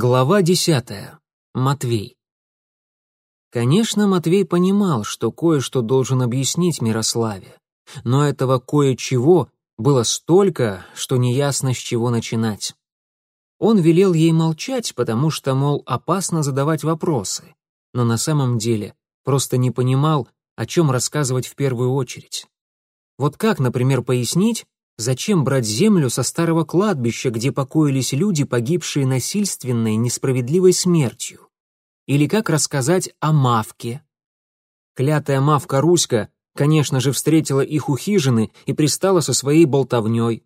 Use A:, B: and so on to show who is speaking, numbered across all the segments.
A: Глава десятая. Матвей. Конечно, Матвей понимал, что кое-что должен объяснить Мирославе, но этого кое-чего было столько, что неясно, с чего начинать. Он велел ей молчать, потому что, мол, опасно задавать вопросы, но на самом деле просто не понимал, о чем рассказывать в первую очередь. Вот как, например, пояснить, Зачем брать землю со старого кладбища, где покоились люди, погибшие насильственной, несправедливой смертью? Или как рассказать о Мавке? Клятая Мавка Руська, конечно же, встретила их у хижины и пристала со своей болтовней.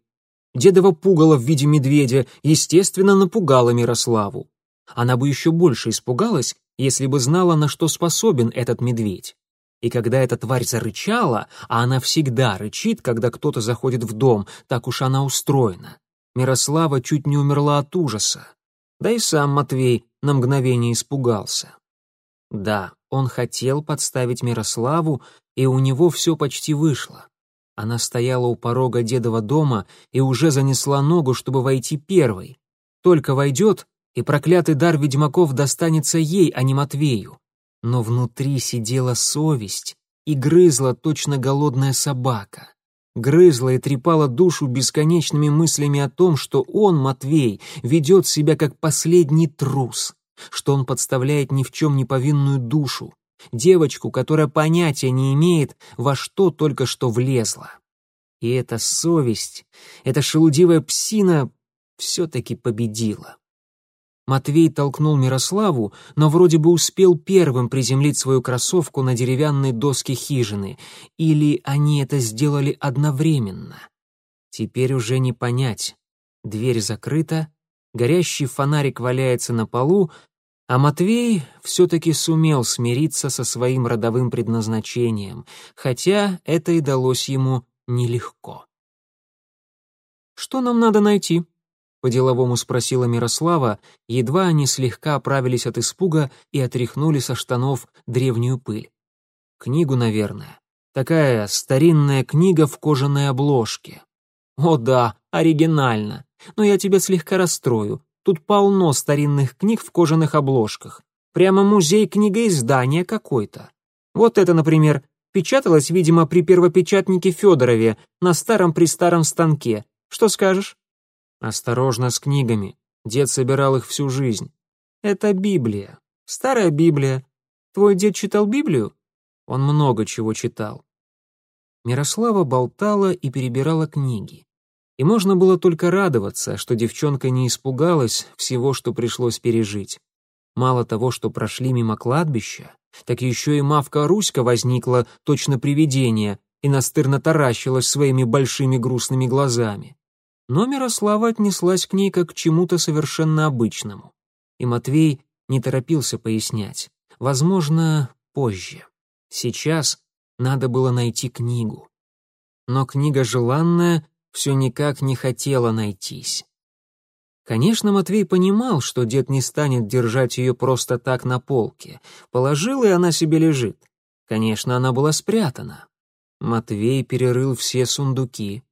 A: Дедова пугало в виде медведя, естественно, напугала Мирославу. Она бы еще больше испугалась, если бы знала, на что способен этот медведь. И когда эта тварь зарычала, а она всегда рычит, когда кто-то заходит в дом, так уж она устроена, Мирослава чуть не умерла от ужаса. Да и сам Матвей на мгновение испугался. Да, он хотел подставить Мирославу, и у него все почти вышло. Она стояла у порога дедова дома и уже занесла ногу, чтобы войти первой. Только войдет, и проклятый дар ведьмаков достанется ей, а не Матвею но внутри сидела совесть и грызла точно голодная собака. Грызла и трепала душу бесконечными мыслями о том, что он, Матвей, ведет себя как последний трус, что он подставляет ни в чем не повинную душу, девочку, которая понятия не имеет, во что только что влезла. И эта совесть, эта шелудивая псина все-таки победила. Матвей толкнул Мирославу, но вроде бы успел первым приземлить свою кроссовку на деревянной доске хижины. Или они это сделали одновременно. Теперь уже не понять. Дверь закрыта, горящий фонарик валяется на полу, а Матвей все-таки сумел смириться со своим родовым предназначением, хотя это и далось ему нелегко. «Что нам надо найти?» По-деловому спросила Мирослава, едва они слегка оправились от испуга и отряхнули со штанов древнюю пыль. Книгу, наверное. Такая старинная книга в кожаной обложке. О да, оригинально. Но я тебя слегка расстрою. Тут полно старинных книг в кожаных обложках. Прямо музей книгоиздания какой-то. Вот это, например, печаталось, видимо, при первопечатнике Федорове на старом-престаром станке. Что скажешь? Осторожно с книгами. Дед собирал их всю жизнь. Это Библия. Старая Библия. Твой дед читал Библию? Он много чего читал. Мирослава болтала и перебирала книги. И можно было только радоваться, что девчонка не испугалась всего, что пришлось пережить. Мало того, что прошли мимо кладбища, так еще и мавка Руська возникла, точно привидение, и настырно таращилась своими большими грустными глазами. Но Мирослава отнеслась к ней как к чему-то совершенно обычному. И Матвей не торопился пояснять. Возможно, позже. Сейчас надо было найти книгу. Но книга желанная все никак не хотела найтись. Конечно, Матвей понимал, что дед не станет держать ее просто так на полке. Положил, и она себе лежит. Конечно, она была спрятана. Матвей перерыл все сундуки,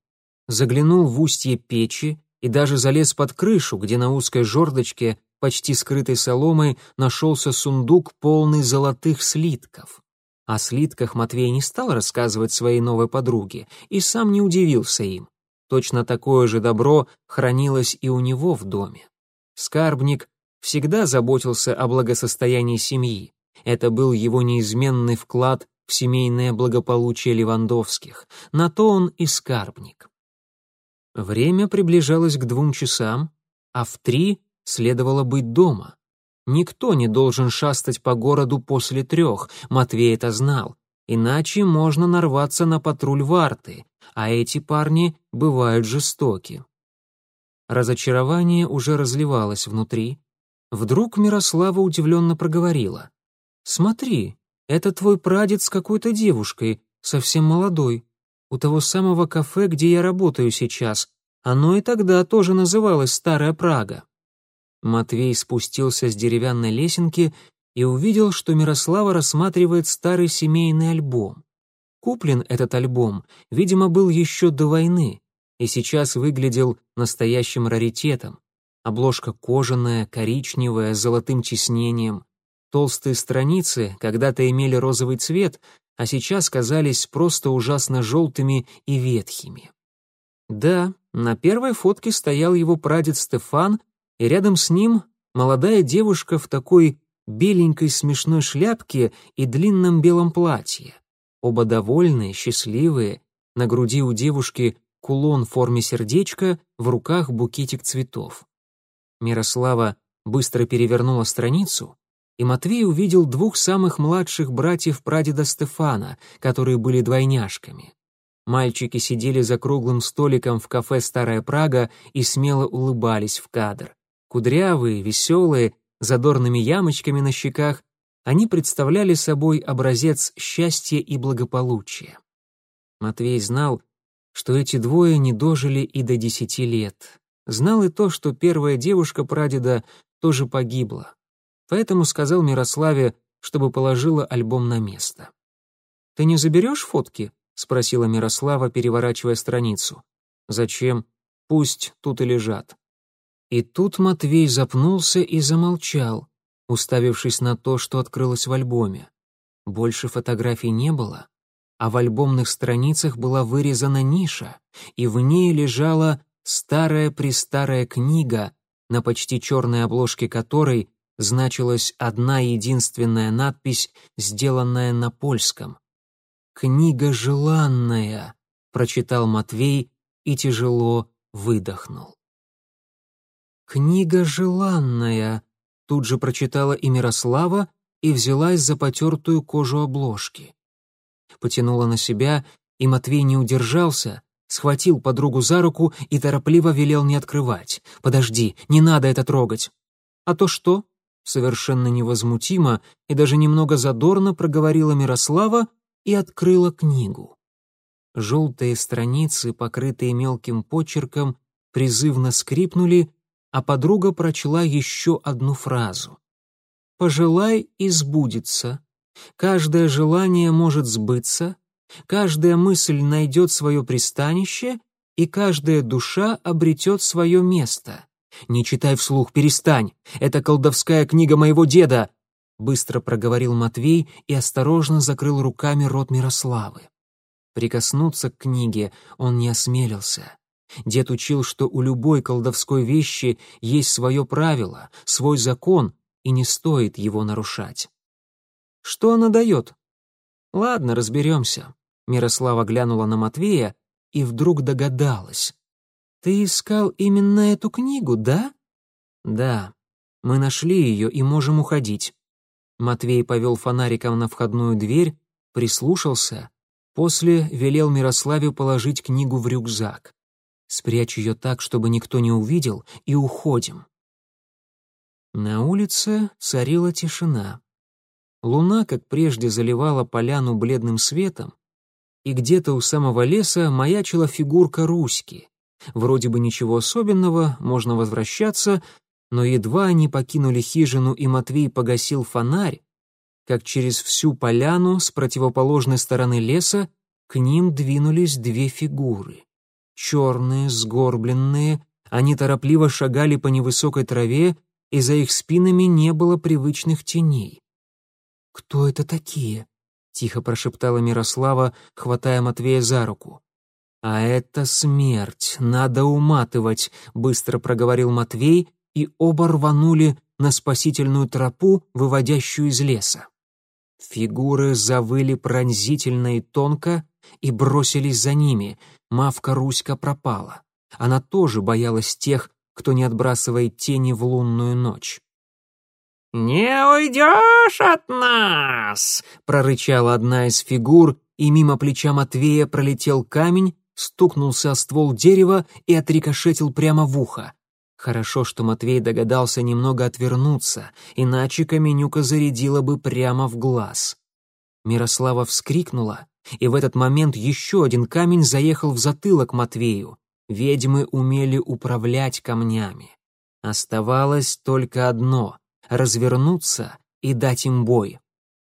A: заглянул в устье печи и даже залез под крышу, где на узкой жердочке, почти скрытой соломой, нашелся сундук, полный золотых слитков. О слитках Матвей не стал рассказывать своей новой подруге и сам не удивился им. Точно такое же добро хранилось и у него в доме. Скарбник всегда заботился о благосостоянии семьи. Это был его неизменный вклад в семейное благополучие Левандовских. На то он и скарбник. Время приближалось к двум часам, а в три следовало быть дома. Никто не должен шастать по городу после трех, Матвей это знал, иначе можно нарваться на патруль варты, а эти парни бывают жестоки. Разочарование уже разливалось внутри. Вдруг Мирослава удивленно проговорила. «Смотри, это твой прадед с какой-то девушкой, совсем молодой у того самого кафе, где я работаю сейчас. Оно и тогда тоже называлось Старая Прага». Матвей спустился с деревянной лесенки и увидел, что Мирослава рассматривает старый семейный альбом. Куплен этот альбом, видимо, был еще до войны и сейчас выглядел настоящим раритетом. Обложка кожаная, коричневая, с золотым тиснением. Толстые страницы когда-то имели розовый цвет, а сейчас казались просто ужасно желтыми и ветхими. Да, на первой фотке стоял его прадед Стефан, и рядом с ним молодая девушка в такой беленькой смешной шляпке и длинном белом платье. Оба довольные, счастливые, на груди у девушки кулон в форме сердечка, в руках букетик цветов. Мирослава быстро перевернула страницу, и Матвей увидел двух самых младших братьев прадеда Стефана, которые были двойняшками. Мальчики сидели за круглым столиком в кафе «Старая Прага» и смело улыбались в кадр. Кудрявые, веселые, задорными ямочками на щеках, они представляли собой образец счастья и благополучия. Матвей знал, что эти двое не дожили и до десяти лет. Знал и то, что первая девушка прадеда тоже погибла. Поэтому сказал Мирославе, чтобы положила альбом на место. «Ты не заберешь фотки?» — спросила Мирослава, переворачивая страницу. «Зачем? Пусть тут и лежат». И тут Матвей запнулся и замолчал, уставившись на то, что открылось в альбоме. Больше фотографий не было, а в альбомных страницах была вырезана ниша, и в ней лежала старая-престарая книга, на почти черной обложке которой значилась одна единственная надпись, сделанная на польском. «Книга желанная», — прочитал Матвей и тяжело выдохнул. «Книга желанная», — тут же прочитала и Мирослава и взялась за потертую кожу обложки. Потянула на себя, и Матвей не удержался, схватил подругу за руку и торопливо велел не открывать. «Подожди, не надо это трогать». «А то что?» Совершенно невозмутимо и даже немного задорно проговорила Мирослава и открыла книгу. Желтые страницы, покрытые мелким почерком, призывно скрипнули, а подруга прочла еще одну фразу. «Пожелай и сбудется. Каждое желание может сбыться, Каждая мысль найдет свое пристанище, и каждая душа обретет свое место. Не читай вслух, перестань. Это колдовская книга моего деда, быстро проговорил Матвей и осторожно закрыл руками рот Мирославы. Прикоснуться к книге он не осмелился. Дед учил, что у любой колдовской вещи есть свое правило, свой закон, и не стоит его нарушать. Что она дает? Ладно, разберемся. Мирослава глянула на Матвея и вдруг догадалась. «Ты искал именно эту книгу, да?» «Да. Мы нашли ее и можем уходить». Матвей повел фонариком на входную дверь, прислушался, после велел Мирославе положить книгу в рюкзак. «Спрячь ее так, чтобы никто не увидел, и уходим». На улице царила тишина. Луна, как прежде, заливала поляну бледным светом, и где-то у самого леса маячила фигурка Руськи. Вроде бы ничего особенного, можно возвращаться, но едва они покинули хижину и Матвей погасил фонарь, как через всю поляну с противоположной стороны леса к ним двинулись две фигуры. Черные, сгорбленные, они торопливо шагали по невысокой траве, и за их спинами не было привычных теней. «Кто это такие?» — тихо прошептала Мирослава, хватая Матвея за руку. «А это смерть, надо уматывать», — быстро проговорил Матвей, и оба рванули на спасительную тропу, выводящую из леса. Фигуры завыли пронзительно и тонко и бросились за ними. Мавка Руська пропала. Она тоже боялась тех, кто не отбрасывает тени в лунную ночь.
B: «Не уйдешь от нас!» — прорычала одна из фигур, и мимо плеча Матвея пролетел камень, стукнулся о ствол дерева и отрикошетил прямо в ухо. Хорошо, что Матвей догадался немного отвернуться, иначе Каменюка зарядила бы прямо в глаз. Мирослава вскрикнула, и в этот момент еще один камень заехал в затылок Матвею. Ведьмы умели управлять камнями. Оставалось только одно развернуться и дать им бой.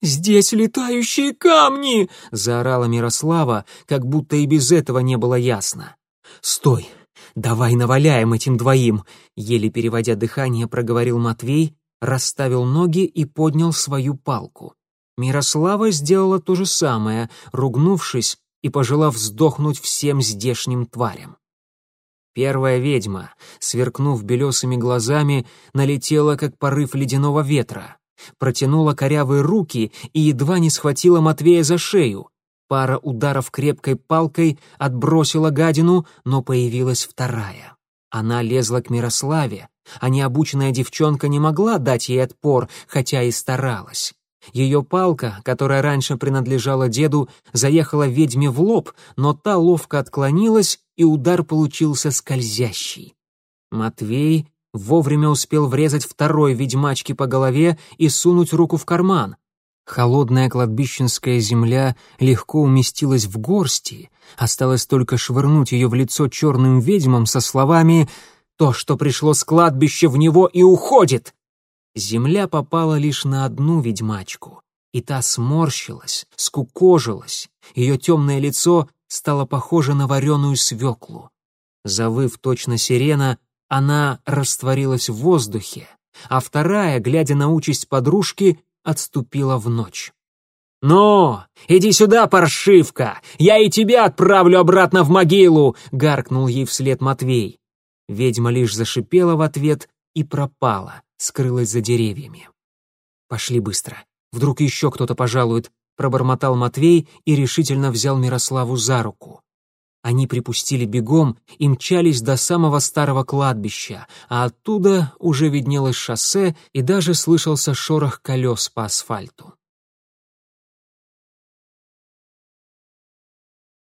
B: «Здесь летающие камни!» — заорала Мирослава, как будто и без этого не было ясно. «Стой!
A: «Давай наваляем этим двоим!» Еле переводя дыхание, проговорил Матвей, расставил ноги и поднял свою палку. Мирослава сделала то же самое, ругнувшись и пожелав сдохнуть всем здешним тварям. Первая ведьма, сверкнув белесыми глазами, налетела, как порыв ледяного ветра. Протянула корявые руки и едва не схватила Матвея за шею. Пара ударов крепкой палкой отбросила гадину, но появилась вторая. Она лезла к Мирославе, а необученная девчонка не могла дать ей отпор, хотя и старалась. Ее палка, которая раньше принадлежала деду, заехала ведьме в лоб, но та ловко отклонилась, и удар получился скользящий. Матвей вовремя успел врезать второй ведьмачке по голове и сунуть руку в карман. Холодная кладбищенская земля легко уместилась в горсти, осталось только швырнуть ее в лицо черным ведьмам со словами «То, что пришло с кладбища, в него и уходит!» Земля попала лишь на одну ведьмачку, и та сморщилась, скукожилась, ее темное лицо стало похоже на вареную свеклу. Завыв точно сирена, она растворилась в воздухе, а вторая, глядя на участь подружки, отступила в ночь. «Ну, иди сюда, паршивка! Я и тебя отправлю обратно в могилу!» — гаркнул ей вслед Матвей. Ведьма лишь зашипела в ответ и пропала, скрылась за деревьями. «Пошли быстро. Вдруг еще кто-то пожалует», — пробормотал Матвей и решительно взял Мирославу за руку. Они припустили бегом и мчались до самого старого кладбища, а оттуда уже виднелось шоссе и даже слышался шорох колес по асфальту.